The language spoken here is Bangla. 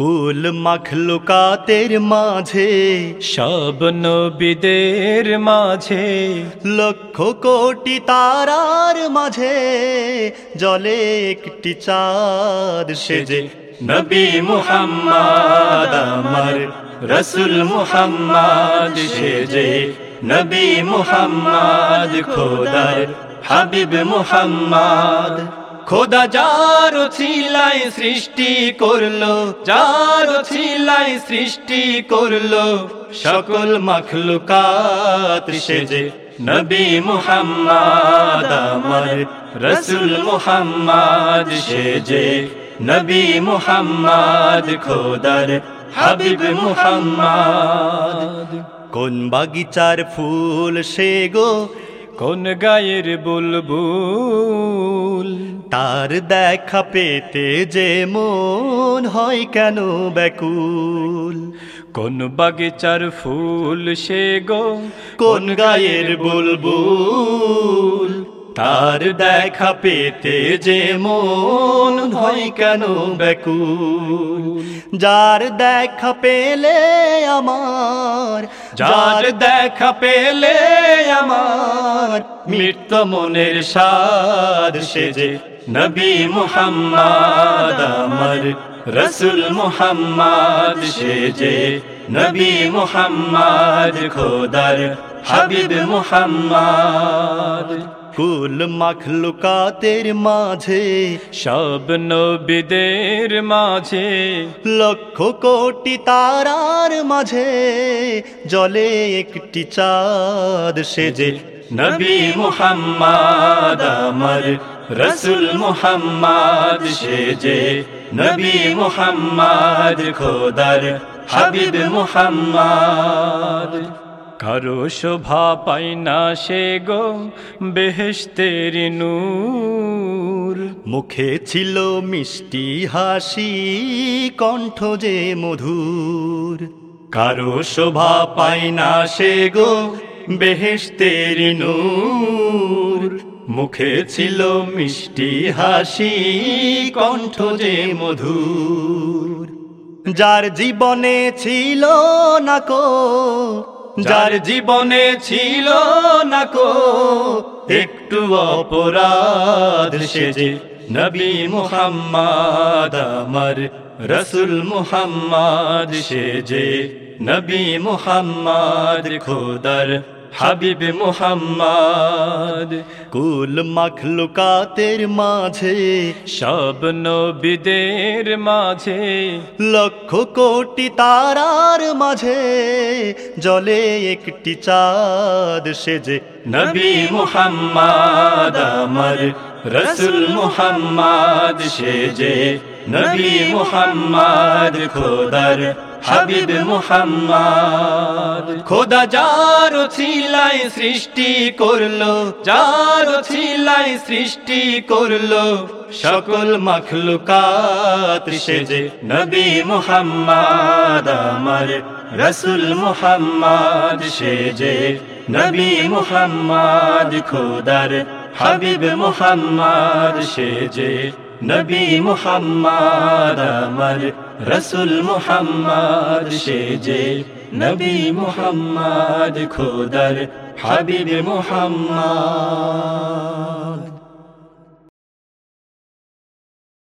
কুল মখলুকাতের মাঝে, সব নবীদের মাঝে, লক্ষ কোটি তারার মাঝে, জলে একটি চাঁদ সেজে, নবী মুহাম্মদ, আমার রসুল মুহাম্মদ সেজে, নবী মুহাম্মদ খোদার হাবিব মুহাম্মদ। খোদা যার ছিলাই সৃষ্টি করল, যার ছিলাই সৃষ্টি করল, সকল মখলুকাত সেজে নবী মুহাম্মদ, আমার রসুল মুহাম্মদ সেজে নবী মুহাম্মদ, খোদার হাবিব মুহাম্মদ। কোন বাগিচার ফুল সে গো কোন গায়ের বুলবুল? তার দেখা পেতে যে মন হয় কেন ব্যাকুল? কোন বাগিচার ফুল সে গো? কোন গায়ের বুলবুল? তার দেখা পেতে যে মন হয় কেন ব্যাকুল? যার দেখা পেলে আমার যার দেখা পেলে আমার মৃত্যু মনের সাদ সেজে নবী মুহাম্মদ, আমার রসুল মুহাম্মদ সেজে নবী মুহাম্মদ, খোদার হাবিব মুহাম্মদ। কুল মখলুকাতের মাঝে, সব নবীদের মাঝে, লক্ষ কোটি তারার মাঝে, জলে একটি চাঁদ সেজে নবী মুহাম্মদ আমার রসুল মুহাম্মদ সেজে। নবী মুহাম্মদ খোদার হাবিব মুহাম্মদ। কারও শোভা পাই না সে গো বেহেশতের নূর। মুখে ছিল মিষ্টি হাসি, কণ্ঠ যে মধুর। কারও শোভা পায় না সে গো বেহেশতের নূর। মুখে ছিল মিষ্টি হাসি, কণ্ঠ যে মধুর। যার জীবনে ছিল না কো, যার জীবনে ছিল না কো, একটু অপরাধ সে যে নবী মুহাম্মদ, আমার রসুল মুহাম্মদ সেজে নবী মুহাম্মদ খোদার হাবিব মোহাম্মদ। কুল মখলুকাতের মাঝে সব নবীদের মাঝে। লক্ষ কোটি তারার মাঝে জলে একটি চাঁদ সেজে নবী মোহাম্মদ আমার রসুল মুহাম্মদ সেজে, নবী মুহাম্মদ খোদার হাবিব মুহাম্মদ। খোদা যার ছিলাই সৃষ্টি করল, যার ছিলাই সৃষ্টি করল, সকল মখলুকাত সেজে, নবী মুহাম্মদ আমার রসুল মুহাম্মদ সেজে, নবী মুহাম্মদ খোদার হাবিব মুহাম্মদ সেজে নবী মোহাম্মদ আমার রসুল মুহাম্মদ সেজে নবী মোহাম্মদ খোদার হাবিব মুহাম্মদ।